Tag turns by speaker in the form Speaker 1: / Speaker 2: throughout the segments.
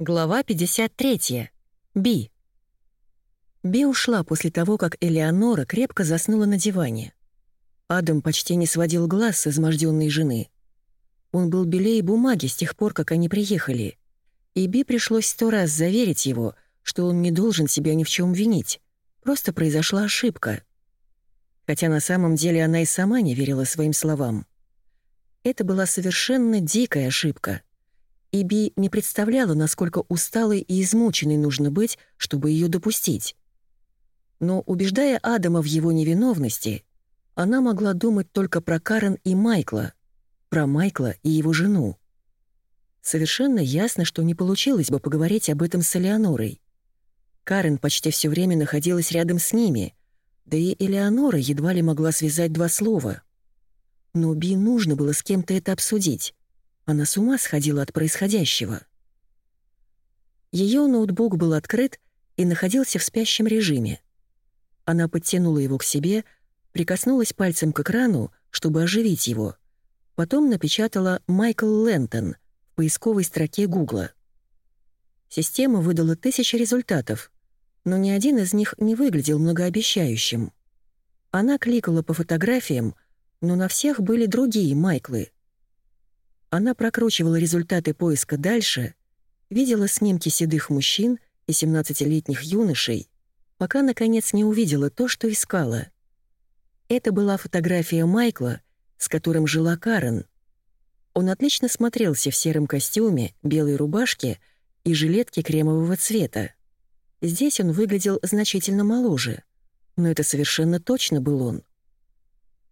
Speaker 1: Глава 53. Би. Би ушла после того, как Элеонора крепко заснула на диване. Адам почти не сводил глаз с изможденной жены. Он был белее бумаги с тех пор, как они приехали. И Би пришлось сто раз заверить его, что он не должен себя ни в чем винить. Просто произошла ошибка. Хотя на самом деле она и сама не верила своим словам. Это была совершенно дикая ошибка — и Би не представляла, насколько усталой и измученной нужно быть, чтобы ее допустить. Но, убеждая Адама в его невиновности, она могла думать только про Карен и Майкла, про Майкла и его жену. Совершенно ясно, что не получилось бы поговорить об этом с Элеонорой. Карен почти все время находилась рядом с ними, да и Элеонора едва ли могла связать два слова. Но Би нужно было с кем-то это обсудить. Она с ума сходила от происходящего. Ее ноутбук был открыт и находился в спящем режиме. Она подтянула его к себе, прикоснулась пальцем к экрану, чтобы оживить его. Потом напечатала «Майкл Лэнтон» в поисковой строке Гугла. Система выдала тысячи результатов, но ни один из них не выглядел многообещающим. Она кликала по фотографиям, но на всех были другие Майклы. Она прокручивала результаты поиска дальше, видела снимки седых мужчин и 17-летних юношей, пока, наконец, не увидела то, что искала. Это была фотография Майкла, с которым жила Карен. Он отлично смотрелся в сером костюме, белой рубашке и жилетке кремового цвета. Здесь он выглядел значительно моложе, но это совершенно точно был он.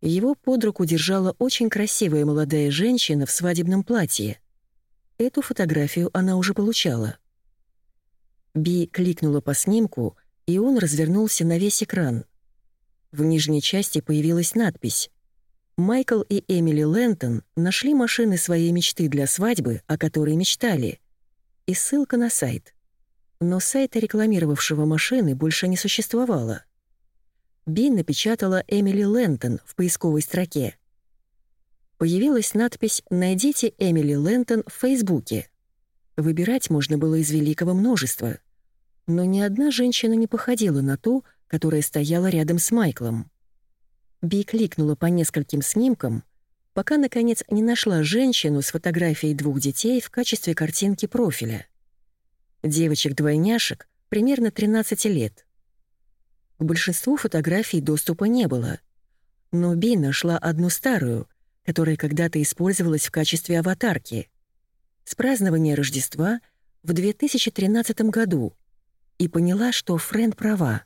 Speaker 1: Его под руку держала очень красивая молодая женщина в свадебном платье. Эту фотографию она уже получала. Би кликнула по снимку, и он развернулся на весь экран. В нижней части появилась надпись «Майкл и Эмили Лэнтон нашли машины своей мечты для свадьбы, о которой мечтали», и ссылка на сайт. Но сайта, рекламировавшего машины, больше не существовало. Би напечатала Эмили Лэнтон в поисковой строке. Появилась надпись «Найдите Эмили Лэнтон в Фейсбуке». Выбирать можно было из великого множества. Но ни одна женщина не походила на ту, которая стояла рядом с Майклом. Би кликнула по нескольким снимкам, пока, наконец, не нашла женщину с фотографией двух детей в качестве картинки профиля. Девочек-двойняшек примерно 13 лет — к большинству фотографий доступа не было. Но Би нашла одну старую, которая когда-то использовалась в качестве аватарки. С празднования Рождества в 2013 году и поняла, что Фрэнд права.